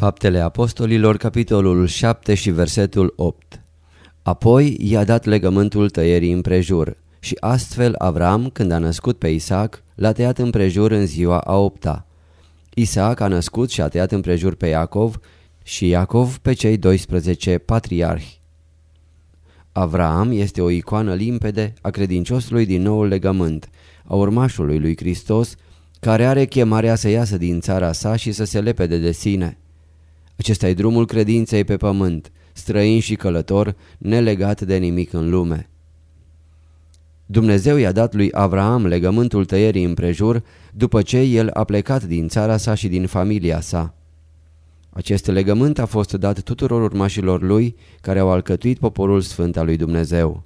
Faptele Apostolilor, capitolul 7 și versetul 8 Apoi i-a dat legământul tăierii împrejur și astfel Avram, când a născut pe Isaac, l-a tăiat împrejur în ziua a opta. Isaac a născut și a tăiat împrejur pe Iacov și Iacov pe cei 12 patriarhi. Avram este o icoană limpede a credinciosului din noul legământ, a urmașului lui Hristos, care are chemarea să iasă din țara sa și să se lepede de sine. Acesta e drumul credinței pe pământ, străin și călător, nelegat de nimic în lume. Dumnezeu i-a dat lui Avraam legământul tăierii împrejur după ce el a plecat din țara sa și din familia sa. Acest legământ a fost dat tuturor urmașilor lui care au alcătuit poporul sfânt al lui Dumnezeu.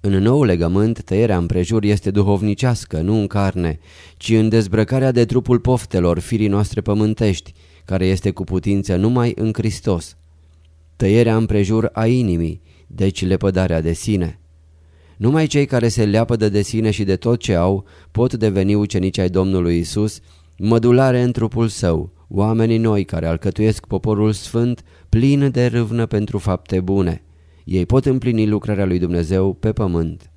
În nou legământ, tăierea împrejur este duhovnicească, nu în carne, ci în dezbrăcarea de trupul poftelor firii noastre pământești, care este cu putință numai în Hristos. Tăierea împrejur a inimii, deci lepădarea de sine. Numai cei care se leapădă de sine și de tot ce au pot deveni ucenici ai Domnului Isus, mădulare în trupul său, oamenii noi care alcătuiesc poporul sfânt, plin de râvnă pentru fapte bune. Ei pot împlini lucrarea lui Dumnezeu pe pământ.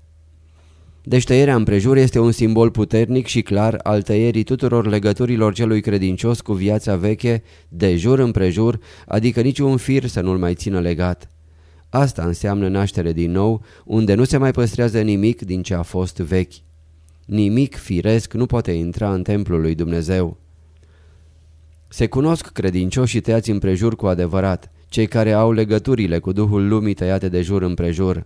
Deci tăierea împrejur este un simbol puternic și clar al tăierii tuturor legăturilor celui credincios cu viața veche, de jur împrejur, adică niciun fir să nu-l mai țină legat. Asta înseamnă naștere din nou, unde nu se mai păstrează nimic din ce a fost vechi. Nimic firesc nu poate intra în templul lui Dumnezeu. Se cunosc credincioșii tăiați împrejur cu adevărat, cei care au legăturile cu Duhul lumii tăiate de jur împrejur.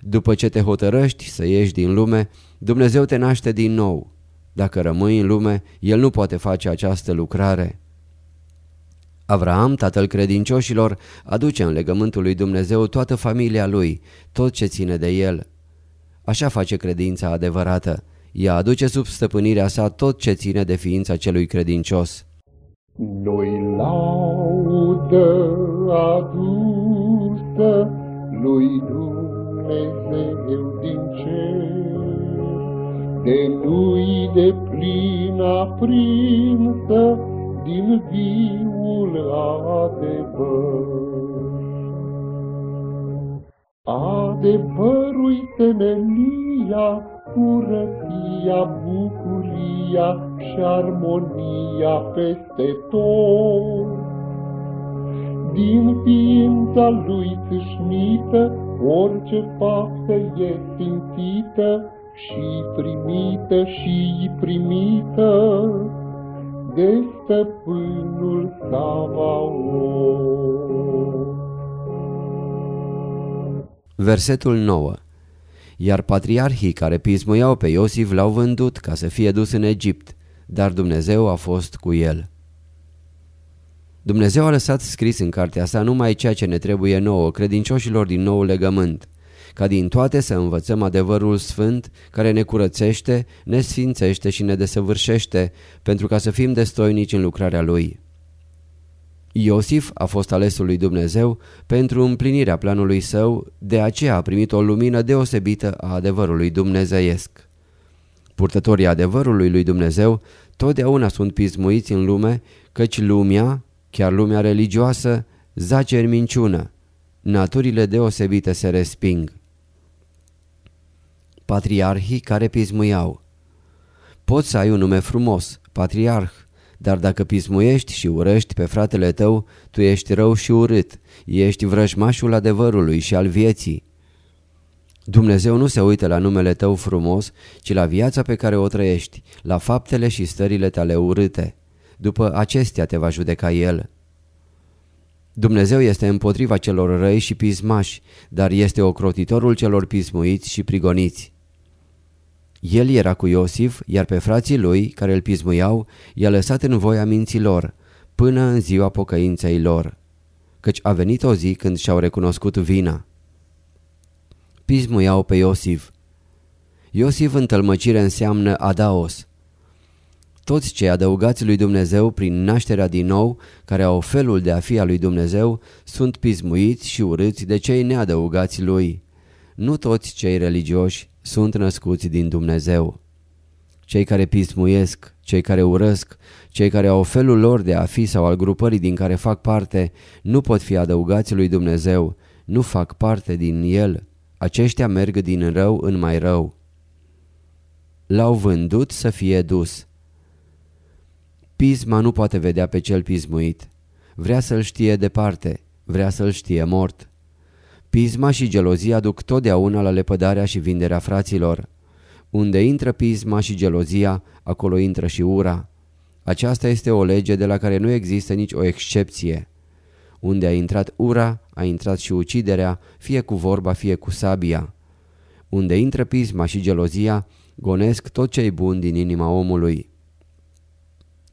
După ce te hotărăști să ieși din lume, Dumnezeu te naște din nou. Dacă rămâi în lume, El nu poate face această lucrare. Avraam, tatăl credincioșilor, aduce în legământul lui Dumnezeu toată familia lui, tot ce ține de el. Așa face credința adevărată. Ea aduce sub stăpânirea sa tot ce ține de ființa celui credincios. Noi laudă adusă lui Dumnezeu din cer, de nu-i de plin aprinsă din viul adevăr. Adevărul temelia, curăția, bucuria și armonia peste tot. Din ființa lui țâșnită, orice faptă e simțită și primită și primită de stăpânul Savaot. Versetul 9 Iar patriarhii care pismuiau pe Iosif l-au vândut ca să fie dus în Egipt, dar Dumnezeu a fost cu el. Dumnezeu a lăsat scris în cartea sa numai ceea ce ne trebuie nouă, credincioșilor din nou legământ, ca din toate să învățăm adevărul sfânt care ne curățește, ne sfințește și ne desăvârșește, pentru ca să fim destoinici în lucrarea Lui. Iosif a fost alesul lui Dumnezeu pentru împlinirea planului său, de aceea a primit o lumină deosebită a adevărului dumnezeiesc. Purtătorii adevărului lui Dumnezeu totdeauna sunt pismuiți în lume, căci lumea, chiar lumea religioasă, zace în minciună. Naturile deosebite se resping. Patriarhii care pismuiau Poți să ai un nume frumos, patriarh, Dar dacă pismuiești și urăști pe fratele tău, tu ești rău și urât, ești vrăjmașul adevărului și al vieții. Dumnezeu nu se uită la numele tău frumos, ci la viața pe care o trăiești, la faptele și stările tale urâte. După acestea te va judeca El. Dumnezeu este împotriva celor răi și pismași, dar este ocrotitorul celor pismuiți și prigoniți. El era cu Iosif, iar pe frații lui, care îl pismuiau, i-a lăsat în voia minților, până în ziua pocăinței lor. Căci a venit o zi când și-au recunoscut vina. Pismuiau pe Iosif. Iosif în tălmăcire înseamnă adaos. Toți cei adăugați lui Dumnezeu prin nașterea din nou, care au felul de a fi al lui Dumnezeu, sunt pismuiți și urâți de cei neadăugați lui. Nu toți cei religioși sunt născuți din Dumnezeu. Cei care pismuiesc, cei care urăsc, cei care au felul lor de a fi sau al grupării din care fac parte, nu pot fi adăugați lui Dumnezeu, nu fac parte din El. Aceștia merg din rău în mai rău. L-au vândut să fie dus. Pisma nu poate vedea pe cel pismuit. Vrea să-l știe departe, vrea să-l știe mort. Pisma și gelozia duc totdeauna la lepădarea și vinderea fraților. Unde intră pisma și gelozia, acolo intră și ura. Aceasta este o lege de la care nu există nici o excepție. Unde a intrat ura, a intrat și uciderea, fie cu vorba, fie cu sabia. Unde intră pisma și gelozia, gonesc tot ce-i bun din inima omului.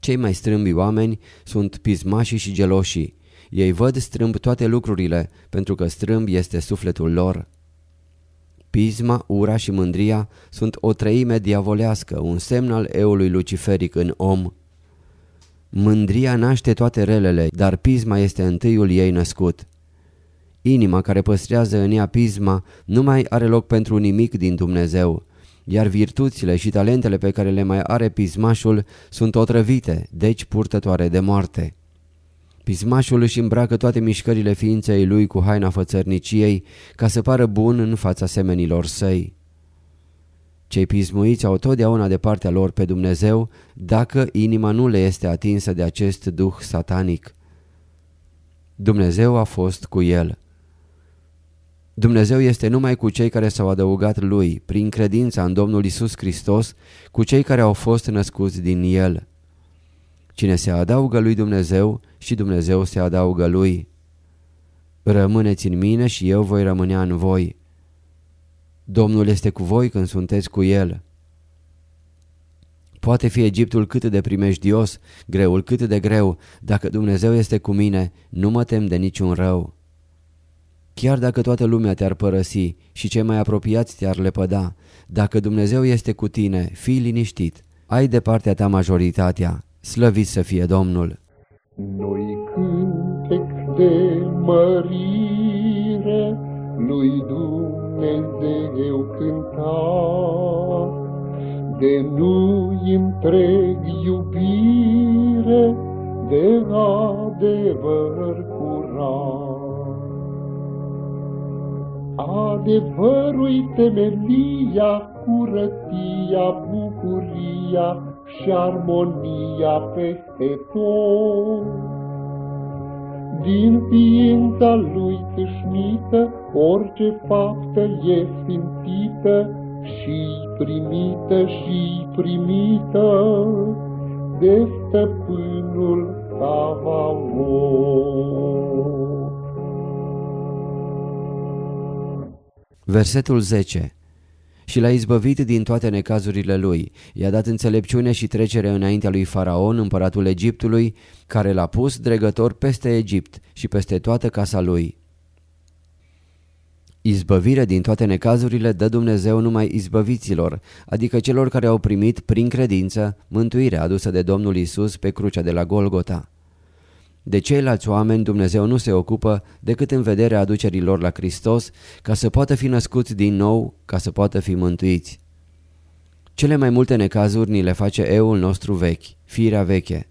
Cei mai strâmbi oameni sunt pismașii și geloșii. Ei văd strâmb toate lucrurile, pentru că strâmb este sufletul lor. Pisma, ura și mândria sunt o treime diavolească, un semn al eului luciferic în om. Mândria naște toate relele, dar pisma este întâiul ei născut. Inima care păstrează în ea pisma nu mai are loc pentru nimic din Dumnezeu, iar virtuțile și talentele pe care le mai are pismașul sunt otrăvite, deci purtătoare de moarte. Pismașul își îmbracă toate mișcările ființei lui cu haina fățărniciei ca să pară bun în fața semenilor săi. Cei pismuiți au totdeauna de partea lor pe Dumnezeu dacă inima nu le este atinsă de acest duh satanic. Dumnezeu a fost cu el. Dumnezeu este numai cu cei care s-au adăugat Lui, prin credința în Domnul Isus Hristos, cu cei care au fost născuți din El. Cine se adaugă lui Dumnezeu și Dumnezeu se adaugă lui. Rămâneți în mine și eu voi rămânea în voi. Domnul este cu voi când sunteți cu El. Poate fi Egiptul cât de primejdios, greul cât de greu, dacă Dumnezeu este cu mine, nu mă tem de niciun rău. Chiar dacă toată lumea te-ar părăsi și cei mai apropiați te-ar lepăda, dacă Dumnezeu este cu tine, fii liniștit, ai de partea ta majoritatea, slăvit să fie Domnul. Noi cântec de mărire lui Dumnezeu cânta, de nu întreg iubire, de adevăr curat. Adevărul temelia, curăția, bucuria și armonia peste tot. Din ființa lui tâșnită, orice faptă e sfințită și primită și primită de stăpânul Savaot. Versetul 10 și l-a izbăvit din toate necazurile lui. I-a dat înțelepciune și trecere înaintea lui Faraon, împăratul Egiptului, care l-a pus dregător peste Egipt și peste toată casa lui. Izbăvire din toate necazurile dă Dumnezeu numai izbăviților, adică celor care au primit prin credință mântuirea adusă de Domnul Isus pe crucea de la Golgota. De ceilalți oameni Dumnezeu nu se ocupă decât în vederea aducerilor la Hristos ca să poată fi născuți din nou, ca să poată fi mântuiți. Cele mai multe necazuri ni le face eul nostru vechi, firea veche.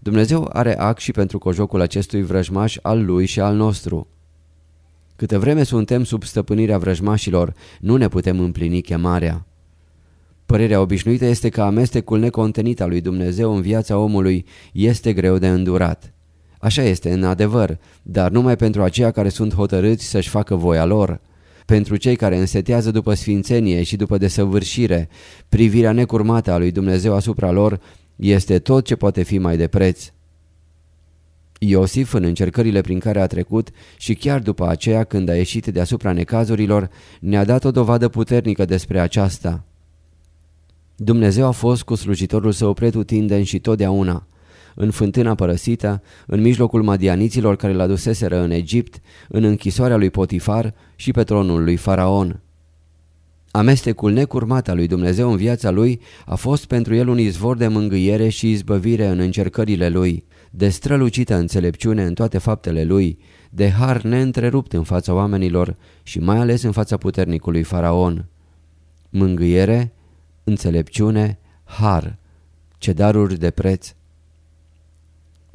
Dumnezeu are ac și pentru cojocul acestui vrăjmaș al lui și al nostru. Câte vreme suntem sub stăpânirea vrăjmașilor, nu ne putem împlini chemarea. Părerea obișnuită este că amestecul necontenit al lui Dumnezeu în viața omului este greu de îndurat. Așa este în adevăr, dar numai pentru aceia care sunt hotărâți să-și facă voia lor. Pentru cei care însetează după sfințenie și după desăvârșire, privirea necurmată a lui Dumnezeu asupra lor este tot ce poate fi mai de preț. Iosif, în încercările prin care a trecut și chiar după aceea când a ieșit deasupra necazurilor, ne-a dat o dovadă puternică despre aceasta. Dumnezeu a fost cu slujitorul său pretutindeni și totdeauna. În fântâna părăsită, în mijlocul madianiților care l aduseseră în Egipt, în închisoarea lui Potifar și pe tronul lui Faraon. Amestecul necurmat al lui Dumnezeu în viața lui a fost pentru el un izvor de mângâiere și izbăvire în încercările lui, de strălucită înțelepciune în toate faptele lui, de har neîntrerupt în fața oamenilor și mai ales în fața puternicului Faraon. Mângâiere, înțelepciune, har, ce daruri de preț.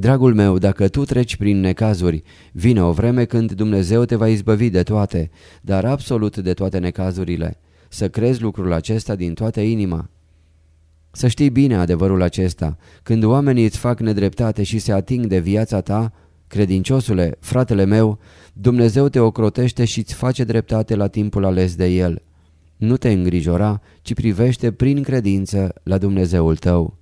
Dragul meu, dacă tu treci prin necazuri, vine o vreme când Dumnezeu te va izbăvi de toate, dar absolut de toate necazurile. Să crezi lucrul acesta din toată inima. Să știi bine adevărul acesta, când oamenii îți fac nedreptate și se ating de viața ta, credinciosule, fratele meu, Dumnezeu te ocrotește și îți face dreptate la timpul ales de El. Nu te îngrijora, ci privește prin credință la Dumnezeul tău.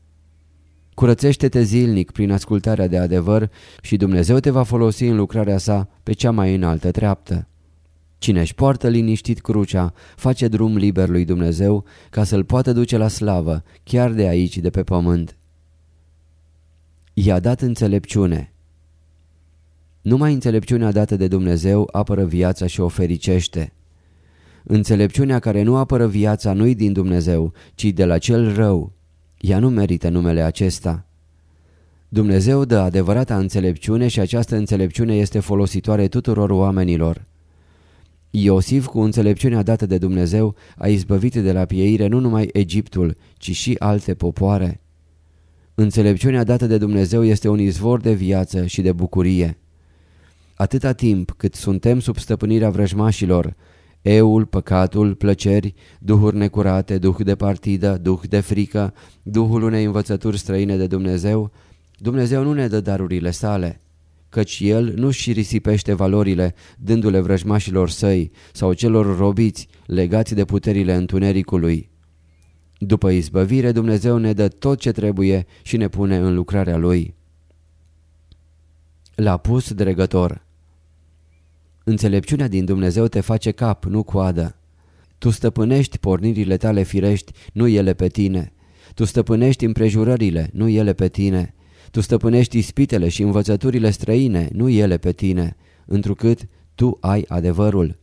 Curățește-te zilnic prin ascultarea de adevăr și Dumnezeu te va folosi în lucrarea sa pe cea mai înaltă treaptă. Cine își poartă liniștit crucea, face drum liber lui Dumnezeu ca să-l poată duce la slavă, chiar de aici, de pe pământ. I-a dat înțelepciune. Numai înțelepciunea dată de Dumnezeu apără viața și o fericește. Înțelepciunea care nu apără viața nu-i din Dumnezeu, ci de la cel rău. Ea nu merită numele acesta. Dumnezeu dă adevărata înțelepciune și această înțelepciune este folositoare tuturor oamenilor. Iosif, cu înțelepciunea dată de Dumnezeu, a izbăvit de la pieire nu numai Egiptul, ci și alte popoare. Înțelepciunea dată de Dumnezeu este un izvor de viață și de bucurie. Atâta timp cât suntem sub stăpânirea vrăjmașilor, eul, păcatul, plăceri, duhuri necurate, duh de partidă, duh de frică, duhul unei învățături străine de Dumnezeu, Dumnezeu nu ne dă darurile sale căci el nu-și risipește valorile dându-le vrăjmașilor săi sau celor robiți legați de puterile întunericului. După izbăvire, Dumnezeu ne dă tot ce trebuie și ne pune în lucrarea Lui. L-a pus dregător. Înțelepciunea din Dumnezeu te face cap, nu coadă. Tu stăpânești pornirile tale firești, nu ele pe tine. Tu stăpânești împrejurările, nu ele pe tine. Tu stăpânești ispitele și învățăturile străine, nu ele pe tine, întrucât tu ai adevărul.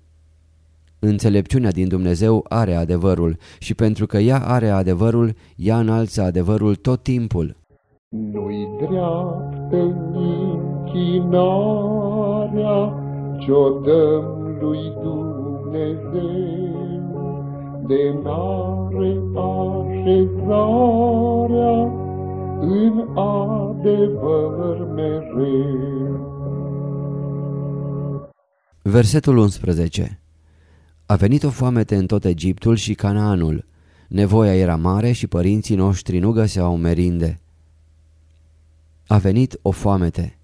Înțelepciunea din Dumnezeu are adevărul și pentru că ea are adevărul, ea înalță adevărul tot timpul. Nu-i dreaptă închinarea ce-o dăm lui Dumnezeu, de n-are așezarea în adevăr mereu. Versetul 11 A venit o foamete în tot Egiptul și Canaanul. Nevoia era mare și părinții noștri nu găseau merinde. A venit o foamete.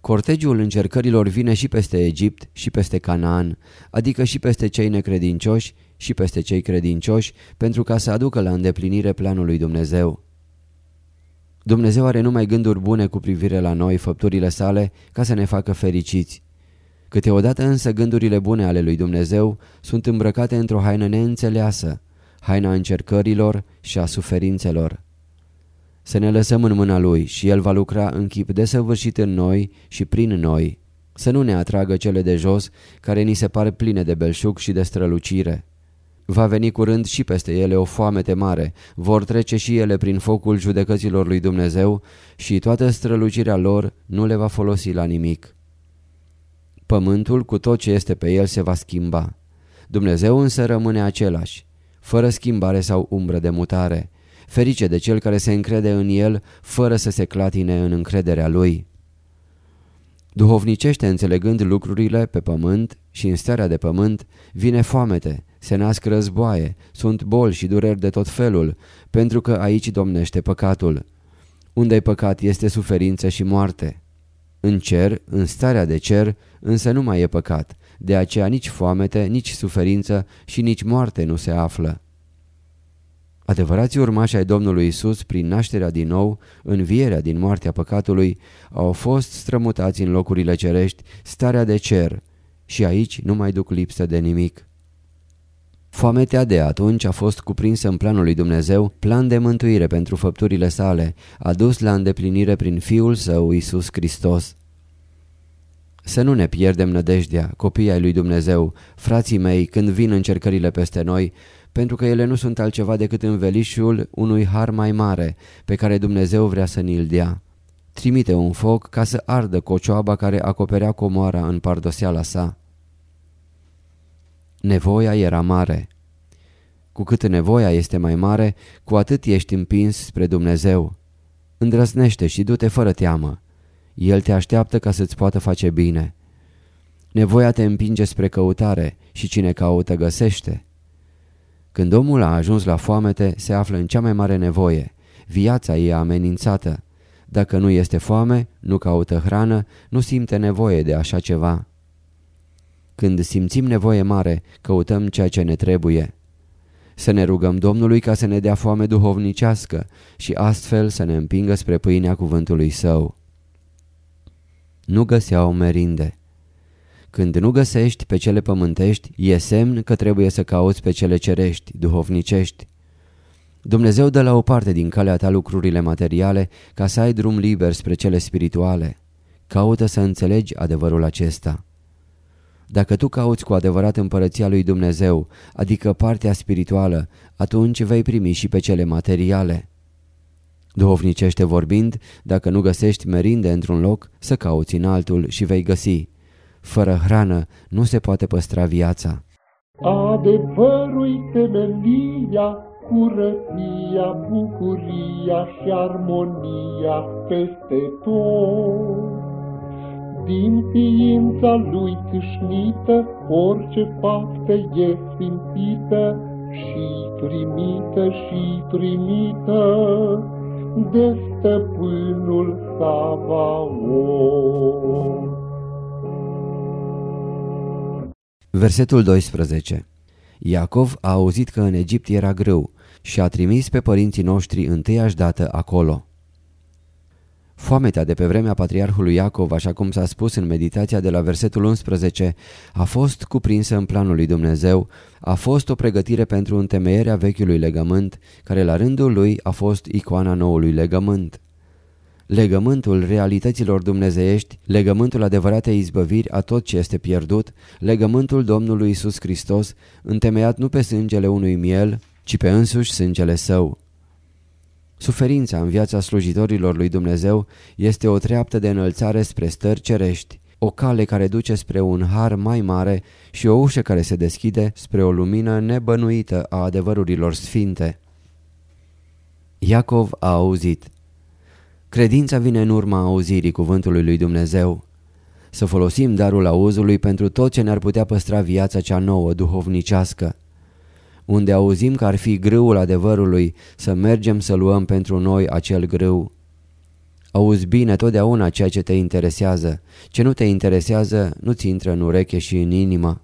Cortegiul încercărilor vine și peste Egipt și peste Canaan, adică și peste cei necredincioși și peste cei credincioși, pentru ca să aducă la îndeplinire planul lui Dumnezeu. Dumnezeu are numai gânduri bune cu privire la noi, făpturile sale, ca să ne facă fericiți. Câteodată însă gândurile bune ale lui Dumnezeu sunt îmbrăcate într-o haină neînțeleasă, haina încercărilor și a suferințelor. Să ne lăsăm în mâna Lui și El va lucra în chip desăvârșit în noi și prin noi. Să nu ne atragă cele de jos care ni se par pline de belșug și de strălucire. Va veni curând și peste ele o foamete mare, vor trece și ele prin focul judecăților lui Dumnezeu și toată strălucirea lor nu le va folosi la nimic. Pământul cu tot ce este pe el se va schimba. Dumnezeu însă rămâne același, fără schimbare sau umbră de mutare. Ferice de cel care se încrede în el fără să se clatine în încrederea lui. Duhovnicește înțelegând lucrurile pe pământ și în starea de pământ, vine foamete, se nasc războaie, sunt boli și dureri de tot felul, pentru că aici domnește păcatul. Unde-i păcat este suferință și moarte. În cer, în starea de cer, însă nu mai e păcat, de aceea nici foamete, nici suferință și nici moarte nu se află. Adevărații urmași ai Domnului Isus, prin nașterea din nou, învierea din moartea păcatului, au fost strămutați în locurile cerești, starea de cer, și aici nu mai duc lipsă de nimic. Foametea de atunci a fost cuprinsă în planul lui Dumnezeu, plan de mântuire pentru făpturile sale, adus la îndeplinire prin Fiul Său, Isus Hristos. Să nu ne pierdem nădejdea, copiii ai lui Dumnezeu, frații mei, când vin încercările peste noi, pentru că ele nu sunt altceva decât învelișul unui har mai mare, pe care Dumnezeu vrea să ni-l dea. Trimite un foc ca să ardă cocioaba care acoperea comoara în pardoseala sa. Nevoia era mare. Cu cât nevoia este mai mare, cu atât ești împins spre Dumnezeu. Îndrăznește și du-te fără teamă. El te așteaptă ca să-ți poată face bine. Nevoia te împinge spre căutare și cine caută găsește. Când omul a ajuns la foamete, se află în cea mai mare nevoie. Viața e amenințată. Dacă nu este foame, nu caută hrană, nu simte nevoie de așa ceva. Când simțim nevoie mare, căutăm ceea ce ne trebuie. Să ne rugăm Domnului ca să ne dea foame duhovnicească și astfel să ne împingă spre pâinea cuvântului său. Nu găseau merinde. Când nu găsești pe cele pământești, e semn că trebuie să cauți pe cele cerești, duhovnicești. Dumnezeu dă la o parte din calea ta lucrurile materiale ca să ai drum liber spre cele spirituale. Caută să înțelegi adevărul acesta. Dacă tu cauți cu adevărat împărăția lui Dumnezeu, adică partea spirituală, atunci vei primi și pe cele materiale. Duhovnicește vorbind, dacă nu găsești merinde într-un loc, să cauți în altul și vei găsi. Fără hrană nu se poate păstra viața. Adevărul temelia, curăția, bucuria și armonia peste tot. Din ființa lui câșnită, orice faptă e sfințită și primită și primită de stăpânul Savaot. Versetul 12 Iacov a auzit că în Egipt era greu și a trimis pe părinții noștri întâiași dată acolo. Foametea de pe vremea patriarhului Iacov, așa cum s-a spus în meditația de la versetul 11, a fost cuprinsă în planul lui Dumnezeu, a fost o pregătire pentru întemeierea vechiului legământ, care la rândul lui a fost icoana noului legământ. Legământul realităților dumnezeiești, legământul adevăratei izbăviri a tot ce este pierdut, legământul Domnului Isus Hristos, întemeiat nu pe sângele unui miel, ci pe însuși sângele său. Suferința în viața slujitorilor lui Dumnezeu este o treaptă de înălțare spre stări cerești, o cale care duce spre un har mai mare și o ușă care se deschide spre o lumină nebănuită a adevărurilor sfinte. Iacov a auzit. Credința vine în urma auzirii cuvântului lui Dumnezeu. Să folosim darul auzului pentru tot ce ne-ar putea păstra viața cea nouă, duhovnicească unde auzim că ar fi grâul adevărului, să mergem să luăm pentru noi acel grâu. Auzi bine totdeauna ceea ce te interesează. Ce nu te interesează, nu-ți intră în ureche și în inimă.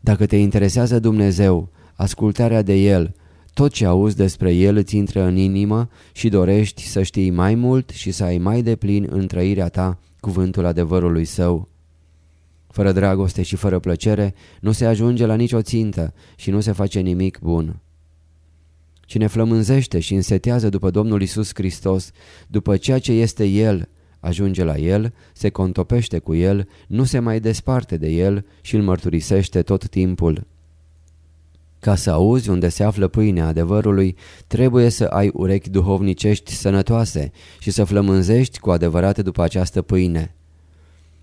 Dacă te interesează Dumnezeu, ascultarea de El, tot ce auzi despre El îți intră în inimă și dorești să știi mai mult și să ai mai deplin în trăirea ta cuvântul adevărului Său. Fără dragoste și fără plăcere nu se ajunge la nicio țintă și nu se face nimic bun. Cine flămânzește și însetează după Domnul Isus Hristos, după ceea ce este El, ajunge la El, se contopește cu El, nu se mai desparte de El și îl mărturisește tot timpul. Ca să auzi unde se află pâinea adevărului, trebuie să ai urechi duhovnicești sănătoase și să flămânzești cu adevărat după această pâine.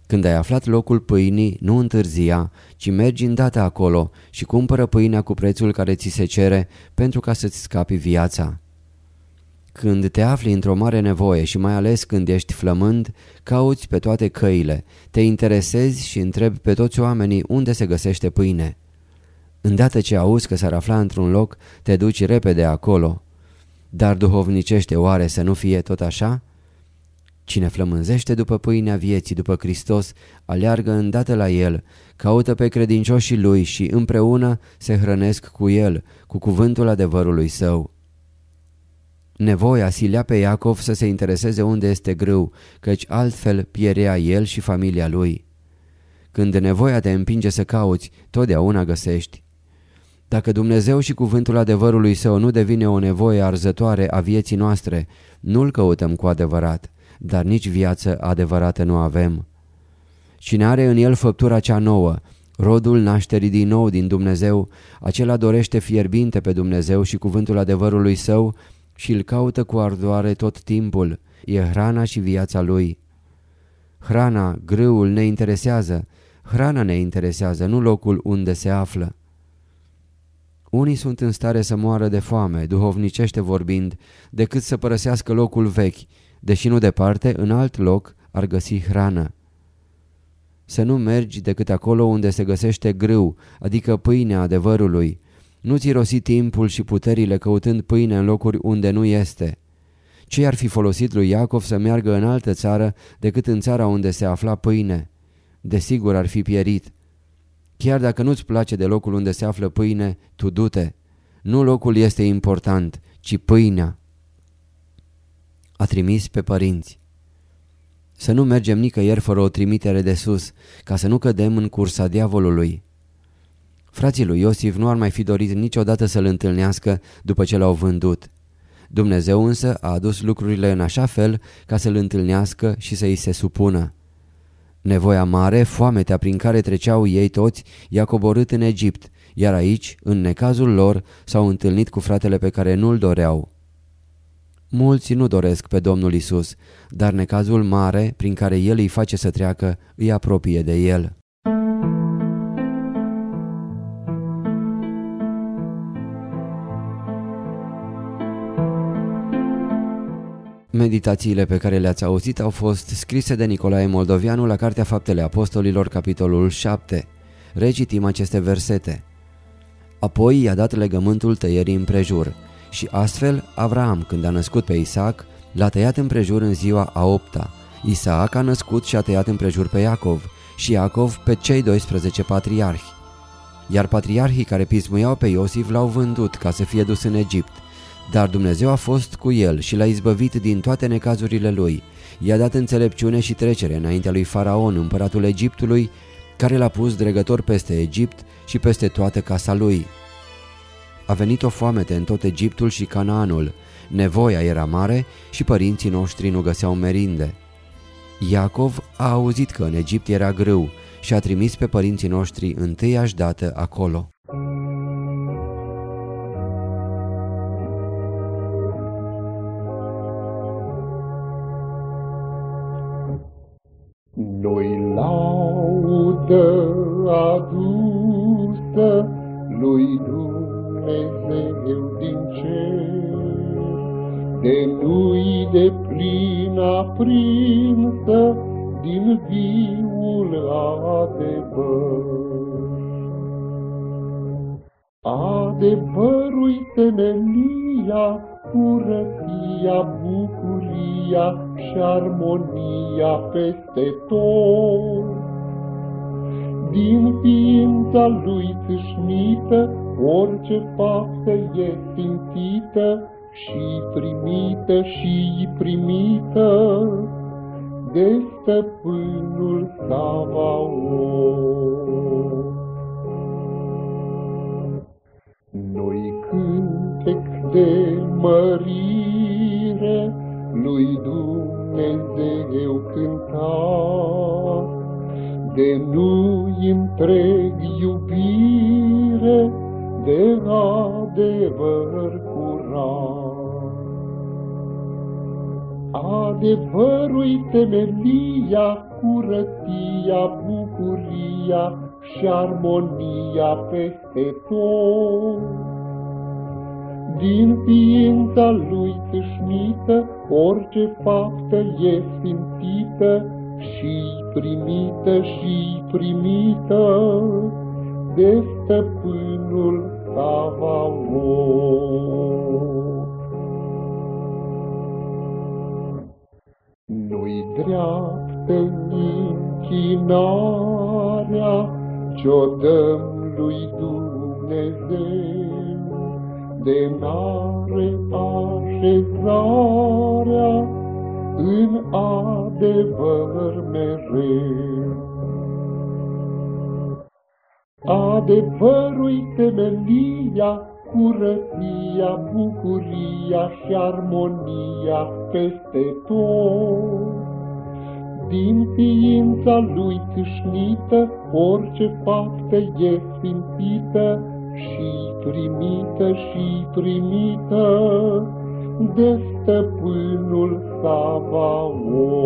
Când ai aflat locul pâinii, nu întârzia, ci mergi îndată acolo și cumpără pâinea cu prețul care ți se cere pentru ca să-ți scapi viața. Când te afli într-o mare nevoie și mai ales când ești flămând, cauți pe toate căile, te interesezi și întrebi pe toți oamenii unde se găsește pâine. Îndată ce auzi că s-ar afla într-un loc, te duci repede acolo. Dar duhovnicește oare să nu fie tot așa? Cine flămânzește după pâinea vieții, după Hristos, aleargă îndată la El, caută pe credincioșii Lui și împreună se hrănesc cu El, cu cuvântul adevărului Său. Nevoia silea pe Iacov să se intereseze unde este grâu, căci altfel pierea el și familia lui. Când nevoia te împinge să cauți, totdeauna găsești. Dacă Dumnezeu și cuvântul adevărului său nu devine o nevoie arzătoare a vieții noastre, nu-l căutăm cu adevărat, dar nici viață adevărată nu avem. Cine are în el făptura cea nouă, rodul nașterii din nou din Dumnezeu, acela dorește fierbinte pe Dumnezeu și cuvântul adevărului său și îl caută cu ardoare tot timpul, e hrana și viața lui. Hrana, grâul ne interesează, hrana ne interesează, nu locul unde se află. Unii sunt în stare să moară de foame, duhovnicește vorbind, decât să părăsească locul vechi, deși nu departe, în alt loc ar găsi hrană. Să nu mergi decât acolo unde se găsește grâu, adică pâinea adevărului. Nu-ți rosi timpul și puterile căutând pâine în locuri unde nu este. Ce ar fi folosit lui Iacov să meargă în altă țară decât în țara unde se afla pâine? Desigur ar fi pierit. Chiar dacă nu-ți place de locul unde se află pâine, tu du-te. Nu locul este important, ci pâinea. A trimis pe părinți. Să nu mergem nicăieri fără o trimitere de sus, ca să nu cădem în cursa diavolului. Frații lui Iosif nu ar mai fi dorit niciodată să-l întâlnească după ce l-au vândut. Dumnezeu însă a adus lucrurile în așa fel ca să-l întâlnească și să-i se supună. Nevoia mare, foametea prin care treceau ei toți, i-a coborât în Egipt, iar aici, în necazul lor, s-au întâlnit cu fratele pe care nu-l doreau. Mulți nu doresc pe Domnul Isus, dar necazul mare, prin care El îi face să treacă, îi apropie de El. Meditațiile pe care le-ați auzit au fost scrise de Nicolae Moldovianu la Cartea Faptele Apostolilor, capitolul 7. Recitim aceste versete. Apoi i-a dat legământul tăierii împrejur și astfel Avraam, când a născut pe Isaac, l-a tăiat împrejur în ziua a opta. Isaac a născut și a tăiat împrejur pe Iacov și Iacov pe cei 12 patriarhi. Iar patriarhii care pismuiau pe Iosif l-au vândut ca să fie dus în Egipt dar Dumnezeu a fost cu el și l-a izbăvit din toate necazurile lui. I-a dat înțelepciune și trecere înaintea lui Faraon, împăratul Egiptului, care l-a pus dregător peste Egipt și peste toată casa lui. A venit o foamete în tot Egiptul și Canaanul, nevoia era mare și părinții noștri nu găseau merinde. Iacov a auzit că în Egipt era grâu și a trimis pe părinții noștri întâiași dată acolo. Noi laudă adusă lui Dumnezeu din cer, de nu-i de plin aprinsă din viul adevăr. Adevărul temelia, curăția, bucuria și armonia peste tot. Din ființa lui țâșnită, orice faptă e simțită și primită și primită de stăpânul Savaot. Noi cântec de mărire lui Dumnezeu cânta, de nu-i întreg iubire, de adevăr curat. Adevărul temelia, curăția, bucuria și armonia peste tot din ființa lui tâșnită, orice faptă e simțită și primită și primită de stăpânul Savaot. Nu-i dreaptă închinarea ce-o dăm lui Dumnezeu, de n-are așezarea în adevăr mereu. Adevărul temelia, curăția, bucuria și armonia peste tot. Din ființa lui tâșnită, orice faptă e sfințită și primită și primită de stăpânul Savaot.